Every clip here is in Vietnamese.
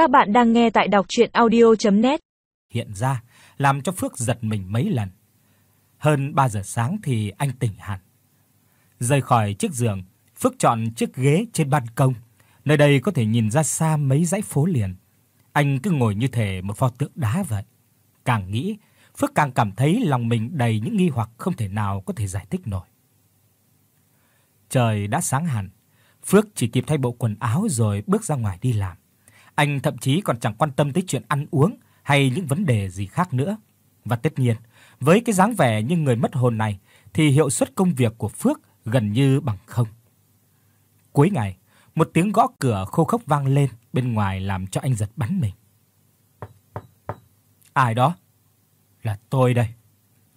Các bạn đang nghe tại đọc audio net Hiện ra làm cho Phước giật mình mấy lần. Hơn 3 giờ sáng thì anh tỉnh hẳn. Rời khỏi chiếc giường, Phước chọn chiếc ghế trên ban công, nơi đây có thể nhìn ra xa mấy dãy phố liền. Anh cứ ngồi như thể một pho tượng đá vậy. Càng nghĩ, Phước càng cảm thấy lòng mình đầy những nghi hoặc không thể nào có thể giải thích nổi. Trời đã sáng hẳn, Phước chỉ kịp thay bộ quần áo rồi bước ra ngoài đi làm. Anh thậm chí còn chẳng quan tâm tới chuyện ăn uống hay những vấn đề gì khác nữa. Và tất nhiên, với cái dáng vẻ như người mất hồn này thì hiệu suất công việc của Phước gần như bằng không. Cuối ngày, một tiếng gõ cửa khô khốc vang lên bên ngoài làm cho anh giật bắn mình. Ai đó? Là tôi đây.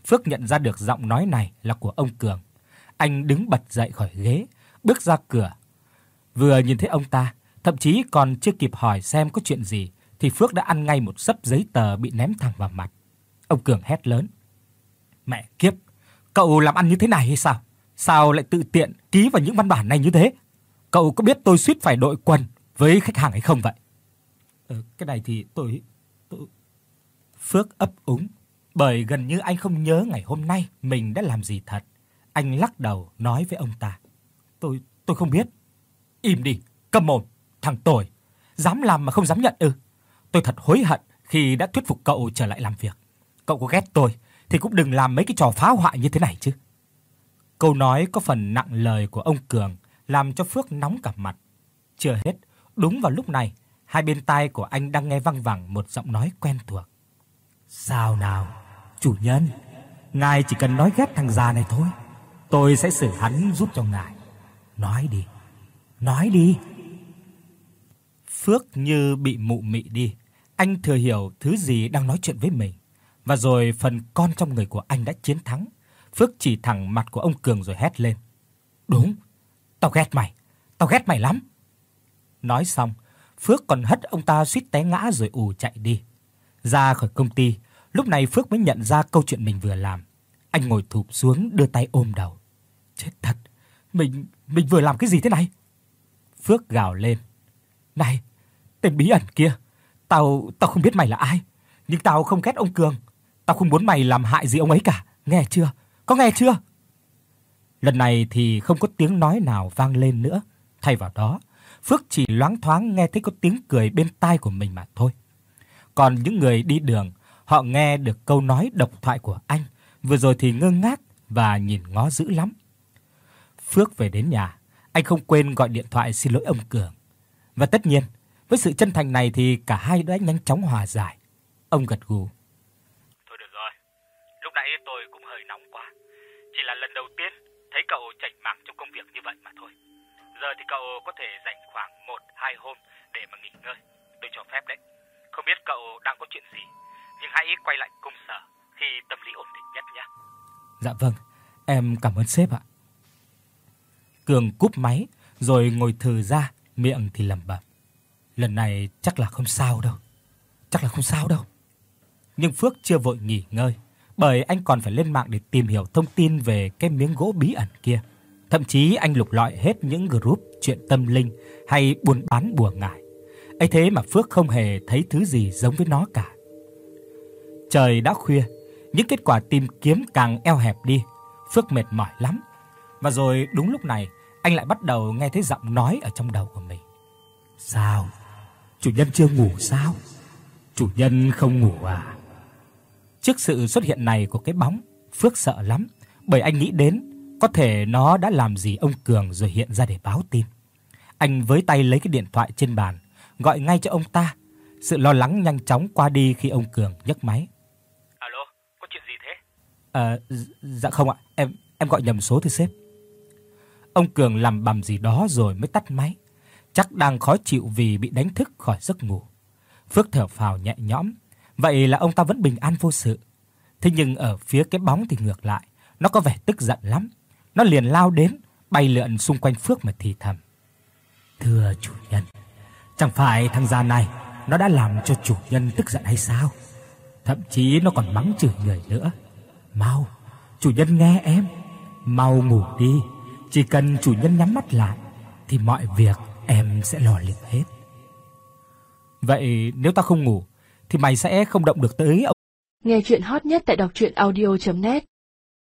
Phước nhận ra được giọng nói này là của ông Cường. Anh đứng bật dậy khỏi ghế, bước ra cửa. Vừa nhìn thấy ông ta, thậm chí còn chưa kịp hỏi xem có chuyện gì thì Phước đã ăn ngay một sấp giấy tờ bị ném thẳng vào mặt. Ông Cường hét lớn: "Mẹ kiếp, cậu làm ăn như thế này hay sao? Sao lại tự tiện ký vào những văn bản này như thế? Cậu có biết tôi suýt phải đội quần với khách hàng hay không vậy?" "Ờ cái này thì tôi tôi Phước ấp úng, bởi gần như anh không nhớ ngày hôm nay mình đã làm gì thật. Anh lắc đầu nói với ông ta: "Tôi tôi không biết." "Im đi, câm mồm, thằng tồi, dám làm mà không dám nhận ư? Tôi thật hối hận khi đã thuyết phục cậu trở lại làm việc. Cậu có ghét tôi thì cũng đừng làm mấy cái trò phá hoại như thế này chứ." Câu nói có phần nặng lời của ông Cường làm cho Phước nóng cả mặt. Chưa hết, đúng vào lúc này, hai bên tai của anh đang nghe vang vẳng một giọng nói quen thuộc. "Sao nào, chủ nhân, ngài chỉ cần nói ghét thằng già này thôi, tôi sẽ xử hắn giúp cho ngài. Nói đi, nói đi." Phước như bị mụ mị đi, anh thừa hiểu thứ gì đang nói chuyện với mình, và rồi phần con trong người của anh đã chiến thắng. Phước chỉ thẳng mặt của ông Cường rồi hét lên. "Đúng, tao ghét mày, tao ghét mày lắm." Nói xong, Phước còn hất ông ta suýt té ngã rồi ù chạy đi. Ra khỏi công ty, lúc này Phước mới nhận ra câu chuyện mình vừa làm. Anh ngồi thụp xuống đưa tay ôm đầu. Chết thật, mình mình vừa làm cái gì thế này? Phước gào lên. "Này, tên bí ẩn kia, tao tao không biết mày là ai, nhưng tao không ghét ông Cường. Tao không muốn mày làm hại gì ông ấy cả, nghe chưa? Có nghe chưa?" Lần này thì không có tiếng nói nào vang lên nữa, thay vào đó, Phước chỉ loáng thoáng nghe thấy có tiếng cười bên tai của mình mà thôi. Còn những người đi đường, họ nghe được câu nói độc thoại của anh, vừa rồi thì ngơ ngác và nhìn ngó dữ lắm. Phước về đến nhà, anh không quên gọi điện thoại xin lỗi ông Cường. Và tất nhiên, với sự chân thành này thì cả hai đã nhanh chóng hòa giải. Ông gật gù. Thôi được rồi, lúc nãy tôi cũng hơi nóng quá. Chỉ là lần đầu tiên thấy cậu chảnh mảng trong công việc như vậy mà thôi. Giờ thì cậu có thể dành khoảng 1 2 hôm để mà nghỉ ngơi. Tôi cho phép đấy. Không biết cậu đang có chuyện gì, nhưng hãy quay lại công sở khi tâm lý ổn định nhất nhé. Dạ vâng, em cảm ơn sếp ạ. Cường cúp máy rồi ngồi thừ ra, miệng thì lẩm bẩm. Lần này chắc là không sao đâu. Chắc là không sao đâu. Nhưng Phước chưa vội nghỉ ngơi, bởi anh còn phải lên mạng để tìm hiểu thông tin về cái miếng gỗ bí ẩn kia. Thậm chí anh lục lọi hết những group chuyện tâm linh hay buôn bán bùa ngải. Ấy thế mà Phước không hề thấy thứ gì giống với nó cả. Trời đã khuya, những kết quả tìm kiếm càng eo hẹp đi, Phước mệt mỏi lắm. Và rồi đúng lúc này, anh lại bắt đầu nghe thấy giọng nói ở trong đầu của mình. "Sao? Chủ nhân chưa ngủ sao? Chủ nhân không ngủ à?" Trước sự xuất hiện này của cái bóng, Phước sợ lắm, bởi anh nghĩ đến có thể nó đã làm gì ông Cường rồi hiện ra để báo tin. Anh với tay lấy cái điện thoại trên bàn, gọi ngay cho ông ta. Sự lo lắng nhanh chóng qua đi khi ông Cường nhấc máy. Alo, có chuyện gì thế? À, dạ không ạ, em em gọi nhầm số thưa sếp. Ông Cường làm bầm gì đó rồi mới tắt máy. Chắc đang khó chịu vì bị đánh thức khỏi giấc ngủ. Phước thở phào nhẹ nhõm, vậy là ông ta vẫn bình an vô sự. Thế nhưng ở phía cái bóng thì ngược lại, nó có vẻ tức giận lắm. Nó liền lao đến, bay lượn xung quanh Phước mà thì thầm. "Thưa chủ nhân, chẳng phải thằng già này nó đã làm cho chủ nhân tức giận hay sao? Thậm chí nó còn mắng chửi người nữa. Mau, chủ nhân nghe em, mau ngủ đi, chỉ cần chủ nhân nhắm mắt lại thì mọi việc em sẽ lo liệu hết." Vậy nếu tao không ngủ thì mày sẽ không động được tới ông. Nghe chuyện hot nhất tại đọc audio net